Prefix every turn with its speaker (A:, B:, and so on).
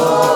A: Oh.